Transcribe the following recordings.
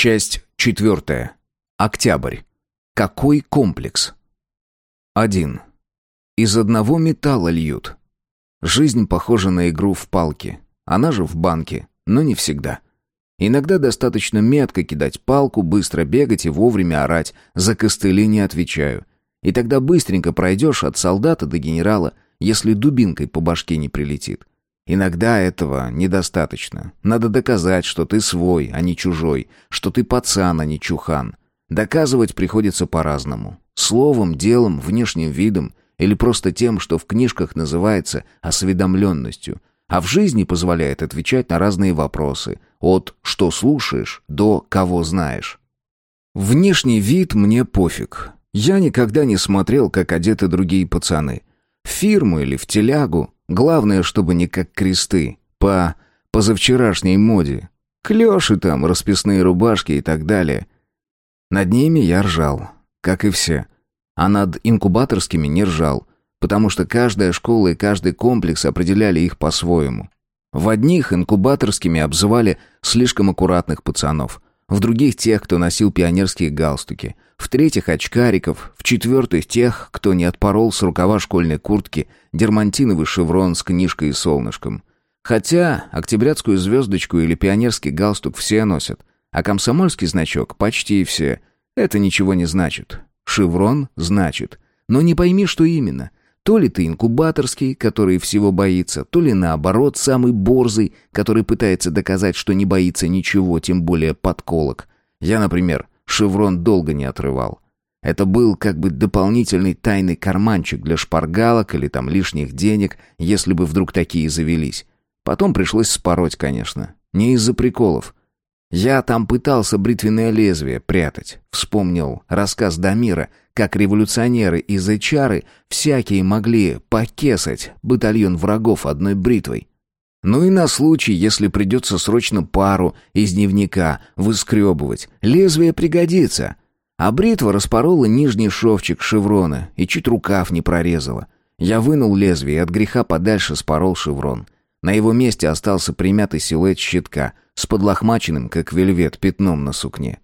Часть четвертая. Октябрь. Какой комплекс? 1. Из одного металла льют. Жизнь похожа на игру в палки. Она же в банке, но не всегда. Иногда достаточно метко кидать палку, быстро бегать и вовремя орать «за костыли не отвечаю». И тогда быстренько пройдешь от солдата до генерала, если дубинкой по башке не прилетит. Иногда этого недостаточно. Надо доказать, что ты свой, а не чужой, что ты пацан, а не чухан. Доказывать приходится по-разному. Словом, делом, внешним видом или просто тем, что в книжках называется осведомленностью, а в жизни позволяет отвечать на разные вопросы, от «что слушаешь» до «кого знаешь». Внешний вид мне пофиг. Я никогда не смотрел, как одеты другие пацаны. В фирму или в телягу. Главное, чтобы не как кресты. По позавчерашней моде. Клёши там, расписные рубашки и так далее. Над ними я ржал, как и все. А над инкубаторскими не ржал, потому что каждая школа и каждый комплекс определяли их по-своему. В одних инкубаторскими обзывали слишком аккуратных пацанов, в других тех, кто носил пионерские галстуки, в третьих очкариков, в четвертых тех, кто не отпорол с рукава школьной куртки дермантиновый шеврон с книжкой и солнышком. Хотя октябрятскую звездочку или пионерский галстук все носят, а комсомольский значок почти все. Это ничего не значит. Шеврон значит. Но не пойми, что именно. То ли ты инкубаторский, который всего боится, то ли наоборот, самый борзый, который пытается доказать, что не боится ничего, тем более подколок. Я, например, шеврон долго не отрывал. Это был как бы дополнительный тайный карманчик для шпаргалок или там лишних денег, если бы вдруг такие завелись. Потом пришлось спороть, конечно. Не из-за приколов. Я там пытался бритвенное лезвие прятать. Вспомнил рассказ Дамира, как революционеры из Эчары всякие могли покесать батальон врагов одной бритвой. Ну и на случай, если придется срочно пару из дневника выскребывать, лезвие пригодится. А бритва распорола нижний шовчик шеврона и чуть рукав не прорезала. Я вынул лезвие и от греха подальше спорол шеврон. На его месте остался примятый силуэт щитка с подлохмаченным, как вельвет, пятном на сукне.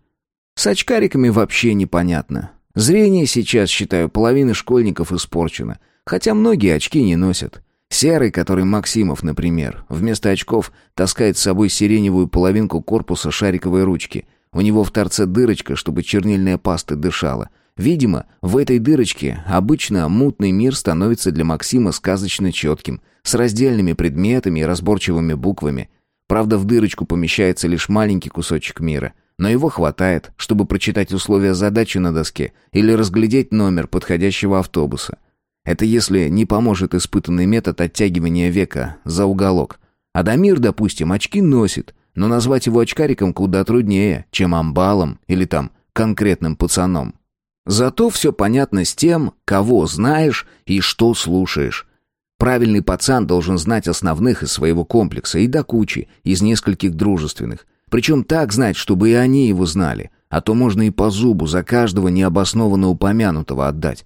С очкариками вообще непонятно. Зрение сейчас, считаю, половины школьников испорчено, хотя многие очки не носят. Серый, который Максимов, например, вместо очков таскает с собой сиреневую половинку корпуса шариковой ручки. У него в торце дырочка, чтобы чернильная паста дышала. Видимо, в этой дырочке обычно мутный мир становится для Максима сказочно четким, с раздельными предметами и разборчивыми буквами. Правда, в дырочку помещается лишь маленький кусочек мира, но его хватает, чтобы прочитать условия задачи на доске или разглядеть номер подходящего автобуса. Это если не поможет испытанный метод оттягивания века за уголок. Адамир, допустим, очки носит, но назвать его очкариком куда труднее, чем амбалом или там конкретным пацаном. Зато все понятно с тем, кого знаешь и что слушаешь. Правильный пацан должен знать основных из своего комплекса и до кучи, из нескольких дружественных. Причем так знать, чтобы и они его знали. А то можно и по зубу за каждого необоснованно упомянутого отдать.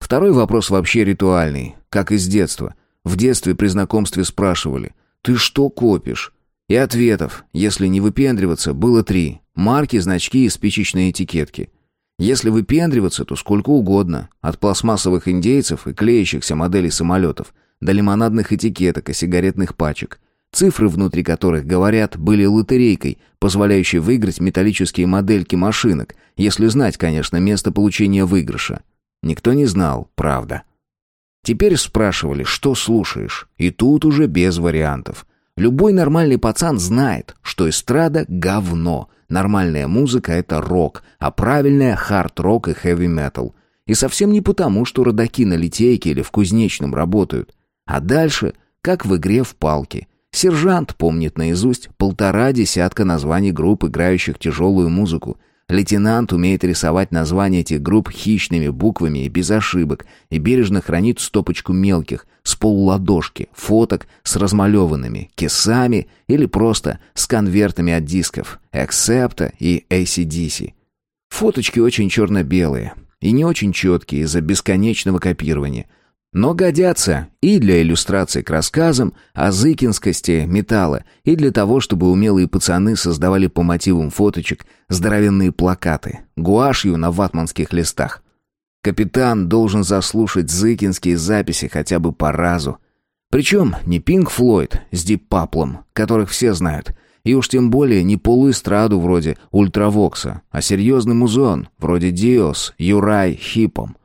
Второй вопрос вообще ритуальный, как из детства. В детстве при знакомстве спрашивали «Ты что копишь?» И ответов, если не выпендриваться, было три. Марки, значки и спичечные этикетки. Если выпендриваться, то сколько угодно. От пластмассовых индейцев и клеящихся моделей самолетов до лимонадных этикеток и сигаретных пачек, цифры внутри которых, говорят, были лотерейкой, позволяющей выиграть металлические модельки машинок, если знать, конечно, место получения выигрыша. Никто не знал, правда. Теперь спрашивали, что слушаешь, и тут уже без вариантов. Любой нормальный пацан знает, что эстрада — говно, нормальная музыка — это рок, а правильная — хард-рок и хэви-метал. И совсем не потому, что родаки на литейке или в кузнечном работают. А дальше, как в игре в палки. Сержант помнит наизусть полтора десятка названий групп, играющих тяжелую музыку. Лейтенант умеет рисовать названия этих групп хищными буквами и без ошибок, и бережно хранит стопочку мелких, с полуладошки, фоток с размалеванными, кисами или просто с конвертами от дисков, Эксепта и ACDC. Фоточки очень черно-белые и не очень четкие из-за бесконечного копирования – Но годятся и для иллюстраций к рассказам о зыкинскости металла, и для того, чтобы умелые пацаны создавали по мотивам фоточек здоровенные плакаты, гуашью на ватманских листах. Капитан должен заслушать зыкинские записи хотя бы по разу. Причем не Пинк Флойд с Дип Паплом, которых все знают, и уж тем более не полуэстраду вроде Ultravox а, а серьезный музон вроде Dio с Uriah Heep ом.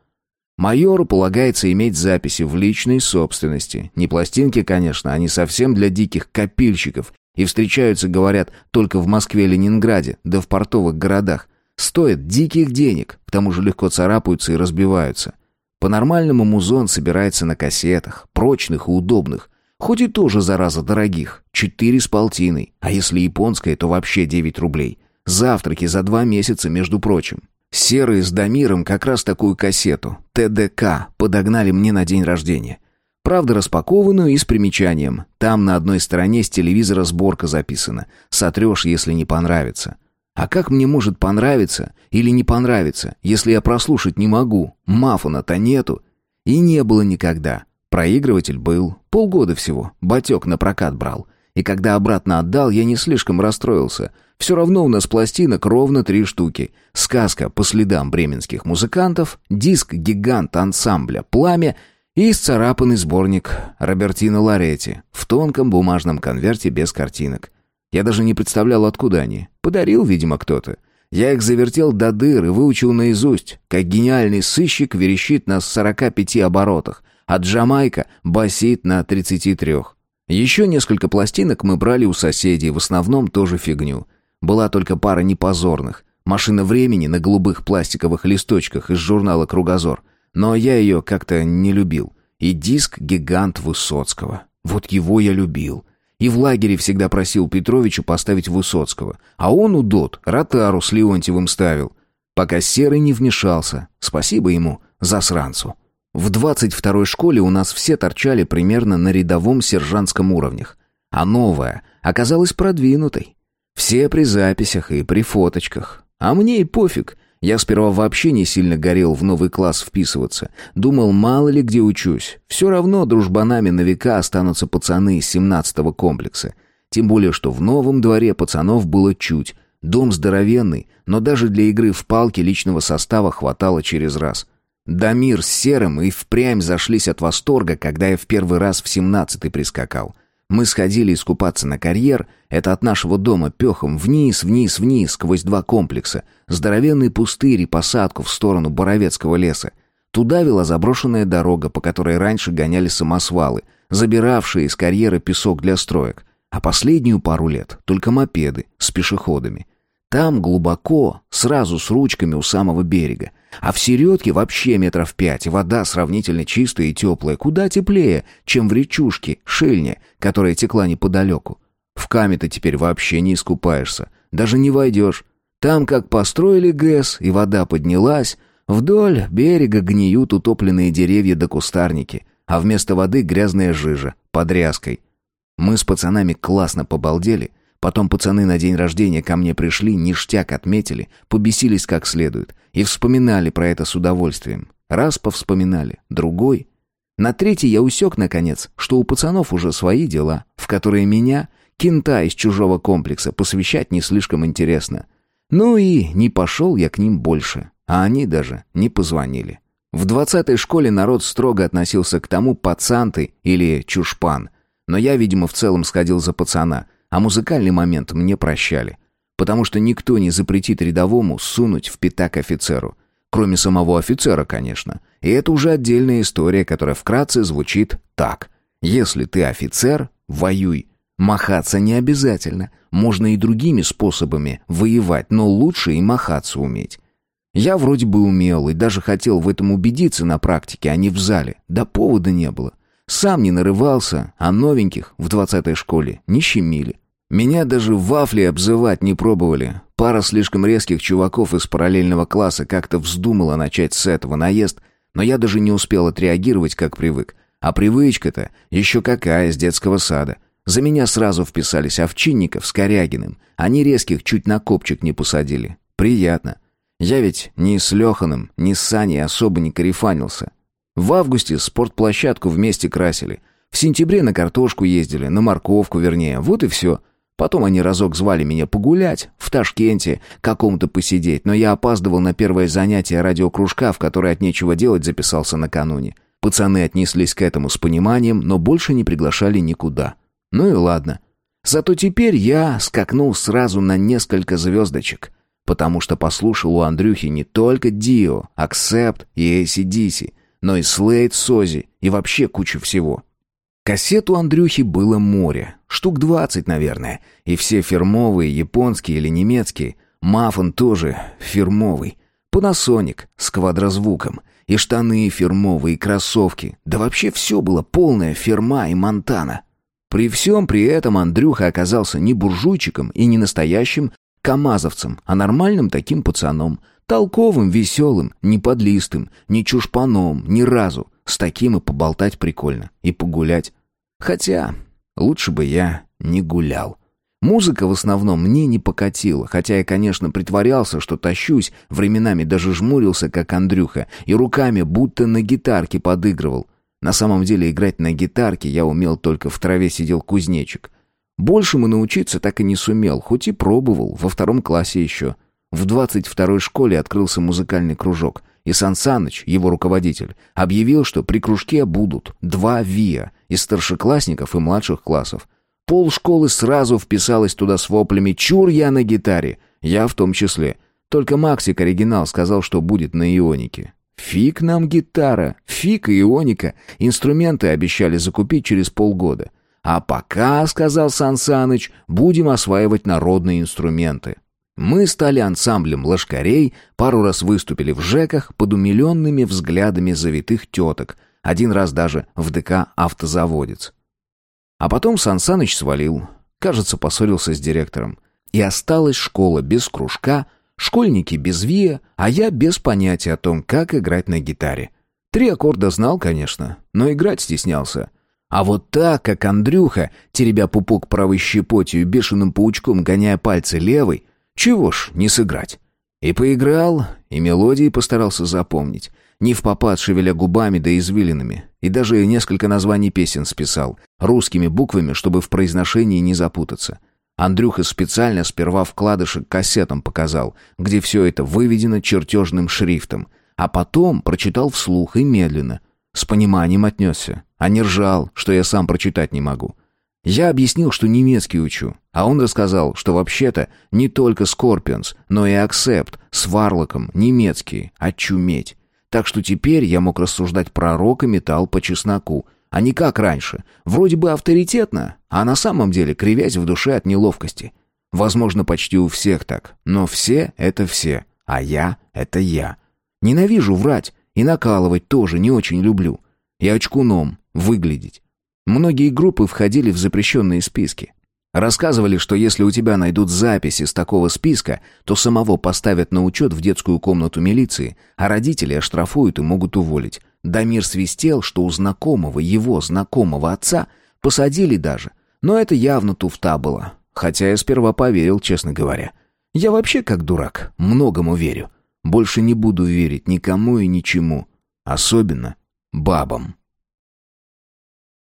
Майору полагается иметь записи в личной собственности. Не пластинки, конечно, они совсем для диких копильщиков. И встречаются, говорят, только в Москве и Ленинграде, да в портовых городах. Стоят диких денег, к тому же легко царапаются и разбиваются. По-нормальному музон собирается на кассетах, прочных и удобных. Хоть и тоже, зараза, дорогих. Четыре с полтиной. А если японская, то вообще девять рублей. Завтраки за два месяца, между прочим. Серые с Дамиром как раз такую кассету, ТДК, подогнали мне на день рождения. Правда, распакованную и с примечанием. Там на одной стороне с телевизора сборка записана. Сотрешь, если не понравится. А как мне может понравиться или не понравиться, если я прослушать не могу? Мафона-то нету. И не было никогда. Проигрыватель был. Полгода всего. Батек на прокат брал. И когда обратно отдал, я не слишком расстроился. Все равно у нас пластинок ровно три штуки. Сказка по следам бременских музыкантов, диск-гигант ансамбля «Пламя» и исцарапанный сборник Робертино Лоретти в тонком бумажном конверте без картинок. Я даже не представлял, откуда они. Подарил, видимо, кто-то. Я их завертел до дыр и выучил наизусть, как гениальный сыщик верещит на 45 оборотах, а Джамайка басит на 33. Еще несколько пластинок мы брали у соседей, в основном тоже фигню. Была только пара непозорных. «Машина времени» на голубых пластиковых листочках из журнала «Кругозор». Но я ее как-то не любил. И диск «Гигант Высоцкого». Вот его я любил. И в лагере всегда просил Петровича поставить Высоцкого. А он, удот, Ротару с Леонтьевым ставил. Пока Серый не вмешался. Спасибо ему, засранцу. В 22-й школе у нас все торчали примерно на рядовом сержантском уровнях, а новая оказалась продвинутой. Все при записях и при фоточках. А мне и пофиг. Я сперва вообще не сильно горел в новый класс вписываться. Думал, мало ли где учусь. Все равно дружбанами на века останутся пацаны из 17-го комплекса. Тем более, что в новом дворе пацанов было чуть. Дом здоровенный, но даже для игры в палки личного состава хватало через раз. Дамир с Серым и впрямь зашлись от восторга, когда я в первый раз в семнадцатый прискакал. Мы сходили искупаться на карьер, это от нашего дома пехом вниз, вниз, вниз, сквозь два комплекса, здоровенный пустырь и посадку в сторону Боровецкого леса. Туда вела заброшенная дорога, по которой раньше гоняли самосвалы, забиравшие из карьера песок для строек, а последнюю пару лет только мопеды с пешеходами. Там глубоко, сразу с ручками у самого берега. А в середке вообще метров пять, вода сравнительно чистая и теплая, куда теплее, чем в речушке, шельне, которая текла неподалеку. В каме-то теперь вообще не искупаешься, даже не войдешь. Там как построили ГЭС, и вода поднялась, вдоль берега гниют утопленные деревья да кустарники, а вместо воды грязная жижа, под ряской. Мы с пацанами классно побалдели, Потом пацаны на день рождения ко мне пришли, ништяк отметили, побесились как следует и вспоминали про это с удовольствием. Раз повспоминали, другой. На третий я усек, наконец, что у пацанов уже свои дела, в которые меня, кента из чужого комплекса, посвящать не слишком интересно. Ну и не пошел я к ним больше, а они даже не позвонили. В двадцатой школе народ строго относился к тому, пацан или чушпан. Но я, видимо, в целом сходил за пацана — а музыкальный момент мне прощали. Потому что никто не запретит рядовому сунуть в пятак офицеру. Кроме самого офицера, конечно. И это уже отдельная история, которая вкратце звучит так. Если ты офицер, воюй. Махаться не обязательно. Можно и другими способами воевать, но лучше и махаться уметь. Я вроде бы умел и даже хотел в этом убедиться на практике, а не в зале. Да повода не было. Сам не нарывался, а новеньких в двадцатой школе не щемили. Меня даже вафли обзывать не пробовали. Пара слишком резких чуваков из параллельного класса как-то вздумала начать с этого наезд, но я даже не успел отреагировать, как привык. А привычка-то еще какая с детского сада. За меня сразу вписались Овчинников с Корягиным. Они резких чуть на копчик не посадили. Приятно. Я ведь ни с Леханым, ни с Саней особо не корефанился. В августе спортплощадку вместе красили. В сентябре на картошку ездили, на морковку вернее. Вот и все. Потом они разок звали меня погулять, в Ташкенте, какому-то посидеть, но я опаздывал на первое занятие радиокружка, в которое от нечего делать записался накануне. Пацаны отнеслись к этому с пониманием, но больше не приглашали никуда. Ну и ладно. Зато теперь я скакнул сразу на несколько звездочек, потому что послушал у Андрюхи не только Дио, Аксепт и ACDC, но и Слейд, Сози и вообще кучу всего. Кассет у Андрюхи было море, штук двадцать, наверное, и все фирмовые, японские или немецкие. Мафон тоже фирмовый. Панасоник с квадрозвуком. И штаны фирмовые, и кроссовки. Да вообще все было полная фирма и Монтана. При всем при этом Андрюха оказался не буржуйчиком и не настоящим камазовцем, а нормальным таким пацаном. Толковым, веселым, не подлистым, не чушпаном, ни разу. С таким и поболтать прикольно, и погулять. Хотя, лучше бы я не гулял. Музыка в основном мне не покатила, хотя я, конечно, притворялся, что тащусь, временами даже жмурился, как Андрюха, и руками будто на гитарке подыгрывал. На самом деле играть на гитарке я умел только в траве сидел кузнечик. Большему научиться так и не сумел, хоть и пробовал, во втором классе еще. В двадцать второй школе открылся музыкальный кружок — и Сан его руководитель, объявил, что при кружке будут два ВИА из старшеклассников и младших классов. Пол школы сразу вписалась туда с воплями «Чур я на гитаре!» Я в том числе. Только Максик оригинал сказал, что будет на ионике. Фиг нам гитара, фиг ионика. Инструменты обещали закупить через полгода. А пока, сказал Сан будем осваивать народные инструменты. Мы стали ансамблем лошкарей, пару раз выступили в ЖЭКах под умиленными взглядами завитых теток, один раз даже в ДК «Автозаводец». А потом Сан Саныч свалил, кажется, поссорился с директором. И осталась школа без кружка, школьники без ВИА, а я без понятия о том, как играть на гитаре. Три аккорда знал, конечно, но играть стеснялся. А вот так, как Андрюха, теребя пупок правой щепотью и бешеным паучком гоняя пальцы левой, чего ж не сыграть? И поиграл, и мелодии постарался запомнить. Не в попад, шевеля губами да извилинами. И даже несколько названий песен списал. Русскими буквами, чтобы в произношении не запутаться. Андрюха специально сперва вкладышек кассетам показал, где все это выведено чертежным шрифтом. А потом прочитал вслух и медленно. С пониманием отнесся. А не ржал, что я сам прочитать не могу. Я объяснил, что немецкий учу, а он рассказал, что вообще-то не только Scorpions, но и Accept с Варлоком немецкие, очуметь. Так что теперь я мог рассуждать про рок и металл по чесноку, а не как раньше. Вроде бы авторитетно, а на самом деле кривясь в душе от неловкости. Возможно, почти у всех так, но все — это все, а я — это я. Ненавижу врать и накалывать тоже не очень люблю. Я очкуном выглядеть. Многие группы входили в запрещенные списки. Рассказывали, что если у тебя найдут записи с такого списка, то самого поставят на учет в детскую комнату милиции, а родители оштрафуют и могут уволить. Дамир свистел, что у знакомого, его знакомого отца, посадили даже. Но это явно туфта была. Хотя я сперва поверил, честно говоря. Я вообще как дурак, многому верю. Больше не буду верить никому и ничему. Особенно бабам.